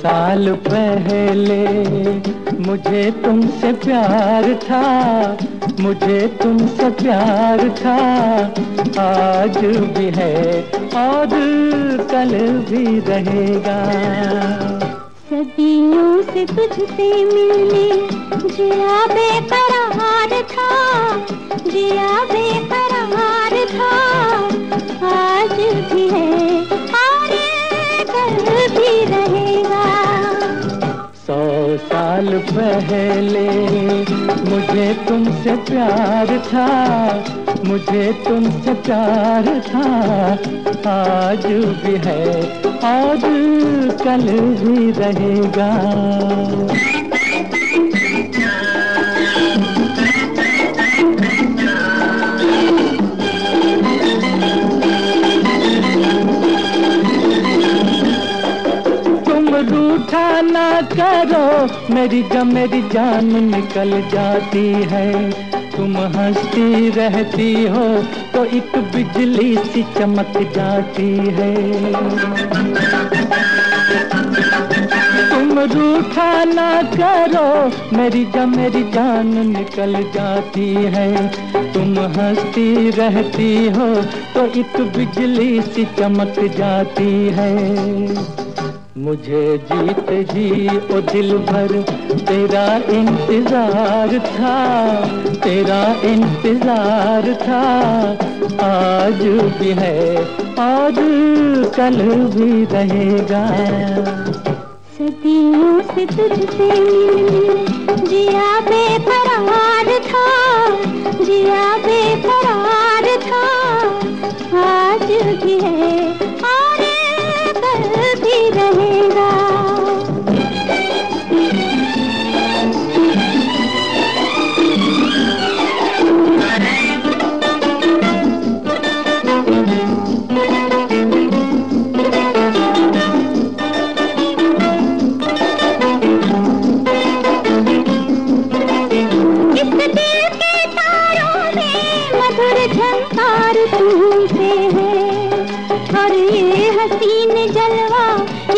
साल पहले मुझे तुमसे प्यार था, मुझे तुमसे प्यार था। आज भी है और कल भी रहेगा। सदियों से तुझसे मिलने, जिया बेकरार था, जिया बेकरार था। आज भी है साल पहले मुझे तुमसे प्यार था, मुझे तुमसे प्यार था। आज भी है, आज कल भी रहेगा। रूठा ना करो। मेरी जब मेरी जान निकल जाती है। तुम हंसती रहती हो तो एक बिजली सी चमक जाती है। तुम रूठा ना करो, मेरी जब मेरी जान निकल जाती है। तुम हंसती रहती हो तो एक बिजली सी चमक जाती है। मुझे जीत जी ओ दिल भर। तेरा इंतज़ार था, तेरा इंतज़ार था। आज भी है और कल भी रहेगा। सदियों से तुझसे जिया बेकरार था, जिया बेकरार हसीन जलवा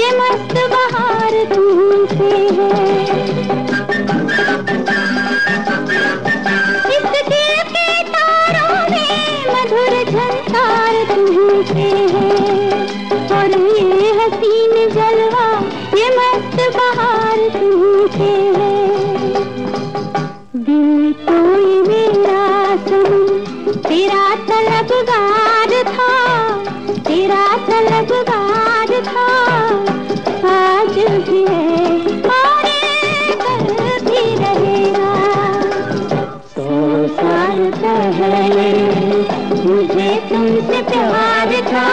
ये मस्त बहार तुमसे है। के तारों तलबगार था पहले मुझे तुमसे प्यार था।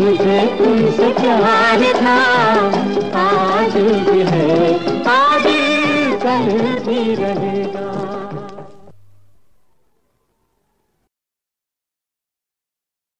मुझे तुमसे प्यार था। आज भी है। आज कल भी रहे